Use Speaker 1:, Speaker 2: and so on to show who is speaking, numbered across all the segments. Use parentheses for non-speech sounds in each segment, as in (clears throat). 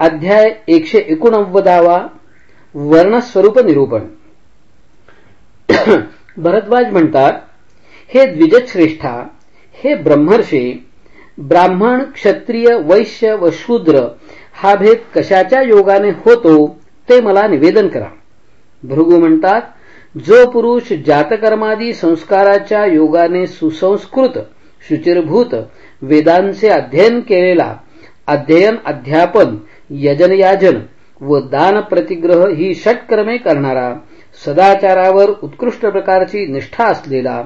Speaker 1: अध्याय एकशे एकोणनव्वदावा वर्णस्वरूप निरूपण. (clears throat) भरद्वाज म्हणतात हे द्विजश्रेष्ठा हे ब्रह्मर्षी ब्राह्मण क्षत्रिय वैश्य व शूद्र हा भेद कशाच्या योगाने होतो ते मला निवेदन करा. भृगू म्हणतात जो पुरुष जातकर्मादी संस्काराच्या योगाने सुसंस्कृत शुचिरभूत वेदांचे अध्ययन केलेला अध्ययन अध्यापन यजनयाजन व दान प्रतिग्रह ही षटकर्मे करणारा सदाचारावर उत्कृष्ट प्रकारची निष्ठा असलेला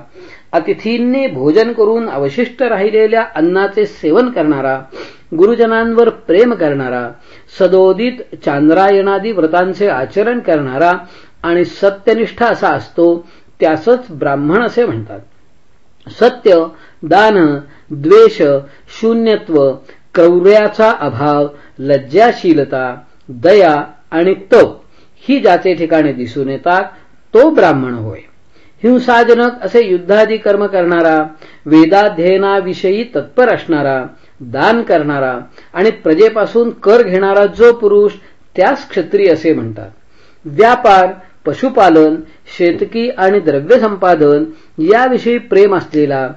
Speaker 1: अतिथींनी भोजन करून अवशिष्ट राहिलेल्या अन्नाचे सेवन करणारा गुरुजनांवर प्रेम करणारा सदोदित चांद्रायणादी व्रतांचे आचरण करणारा आणि सत्यनिष्ठ असा असतो त्यासच ब्राह्मण असे म्हणतात. सत्य दान द्वेष शून्यत्व क्रौर्याचा अभाव लज्जाशीलता दया आणि तप ही ज्याचे ठिकाणी दिसून येतात तो ब्राह्मण होय. हिंसाजनक असे युद्धादी कर्म करणारा वेदाध्ययनाविषयी तत्पर असणारा दान करणारा आणि प्रजेपासून कर घेणारा जो पुरुष त्यास क्षत्रिय असे म्हणतात. व्यापार पशुपालन शेतकी आणि द्रव्य संपादन याविषयी प्रेम असलेला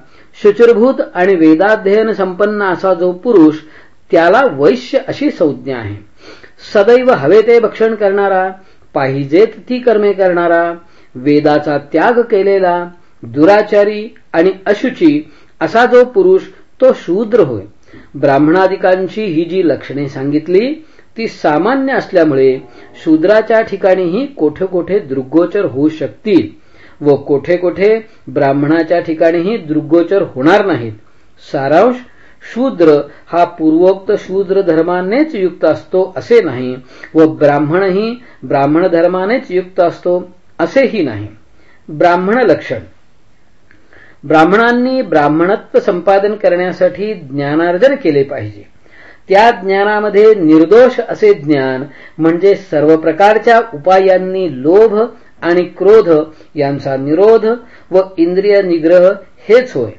Speaker 1: शुचिरभूत आणि वेदाध्ययन संपन्न असा जो पुरुष त्याला वैश्य अशी संज्ञा आहे. सदैव हवे ते भक्षण करणारा पाहिजेत ती कर्मे करणारा वेदाचा त्याग केलेला दुराचारी आणि अशुची असा जो पुरुष तो शूद्र होय. ब्राह्मणादिकांची ही जी लक्षणे सांगितली ती सामान्य असल्यामुळे शूद्राच्या ठिकाणीही कोठे कोठे दृग्गोचर होऊ शकतील. व कोठे कोठे ब्राह्मणाच्या ठिकाणीही दृग्गोचर होणार नाहीत. सारांश शूद्र हा पूर्वोक्त शूद्र धर्मानेच युक्त असतो असे नाही व ब्राह्मणही ब्राह्मण धर्मानेच युक्त असतो असेही नाही. ब्राह्मण लक्षण. ब्राह्मणांनी ब्राह्मणत्व संपादन करण्यासाठी ज्ञानार्जन केले पाहिजे. त्या ज्ञानामध्ये निर्दोष असे ज्ञान म्हणजे सर्व प्रकारच्या उपायांनी लोभ आणि क्रोध यांचा निरोध व इंद्रिय निग्रह हेच होय.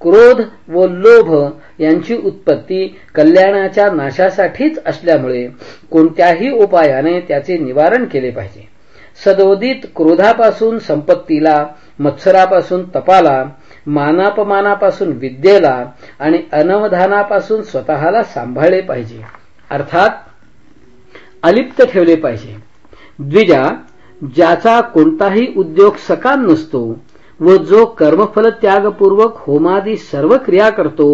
Speaker 1: क्रोध व लोभ यांची उत्पत्ती कल्याणाच्या नाशासाठीच असल्यामुळे कोणत्याही उपायाने त्याचे निवारण केले पाहिजे. सदोदित क्रोधापासून संपत्तीला मत्सरापासून तपाला मानापमानापासून विद्येला आणि अनवधानापासून स्वतःला सांभाळले पाहिजे. अर्थात अलिप्त ठेवले पाहिजे. द्विजा ज्याचा कोणताही उद्योग सकाम नसतो व जो कर्मफल त्यागपूर्वक होमादी सर्व क्रिया करतो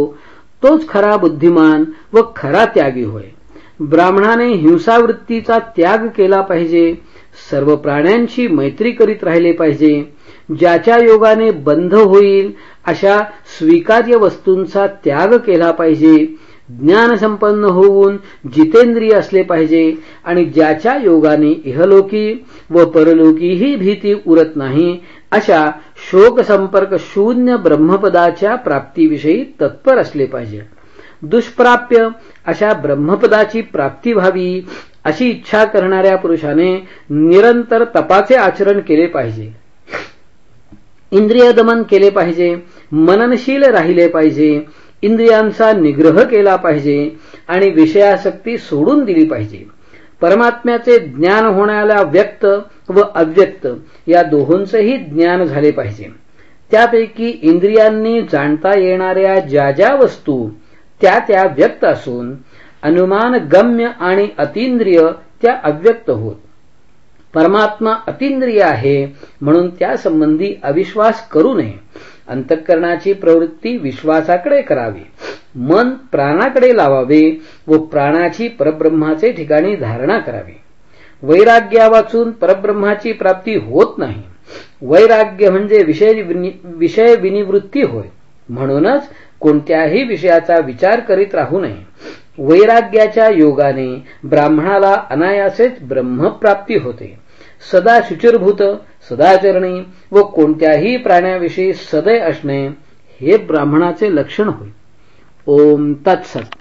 Speaker 1: तोच खरा बुद्धिमान व खरा त्यागी होय. ब्राह्मणाने हिंसावृत्तीचा त्याग केला पाहिजे सर्व प्राण्यांची मैत्री करीत राहिले पाहिजे ज्याच्या योगाने बंध होईल अशा स्वीकार्य वस्तूंचा त्याग केला पाहिजे ज्ञान संपन्न होऊन जितेंद्रिय असले पाहिजे आणि ज्याच्या योगाने इहलोकी व परलोकीही भीती उरत नाही अशा शोक संपर्क शून्य ब्रह्मपदाच्या प्राप्तीविषयी तत्पर असले पाहिजे. दुष्प्राप्य अशा ब्रह्मपदाची प्राप्ती व्हावी अशी इच्छा करणाऱ्या पुरुषाने निरंतर तपाचे आचरण केले पाहिजे. इंद्रिय दमन केले पाहिजे मननशील राहिले पाहिजे इंद्रियांचा निग्रह केला पाहिजे आणि विषयासक्ती सोडून दिली पाहिजे. परमात्म्याचे ज्ञान होण्याला व्यक्त व अव्यक्त या दोहोंचेही ज्ञान झाले पाहिजे. त्यापैकी इंद्रियांनी जाणता येणाऱ्या ज्या ज्या वस्तू त्या त्या व्यक्त असून अनुमान गम्य आणि अतिंद्रिय त्या अव्यक्त होत. परमात्मा अतिंद्रिय आहे म्हणून त्या संबंधी अविश्वास करू नये. अंतःकरणाची प्रवृत्ती विश्वासाकडे करावी. मन प्राणाकडे लावावे व प्राणाची परब्रह्माचे ठिकाणी धारणा करावी. वैराग्या वाचून परब्रह्माची प्राप्ती होत नाही. वैराग्य म्हणजे विषय विषय विनिवृत्ती होय. म्हणूनच कोणत्याही विषयाचा विचार करीत राहू नये. वैराग्याच्या योगाने ब्राह्मणाला अनायासेच ब्रह्मप्राप्ती होते. सदा शुचिरभूत सदाचरणी व कोणत्याही प्राण्याविषयी सदय असणे हे ब्राह्मणाचे लक्षण होय. ओम तत्सत.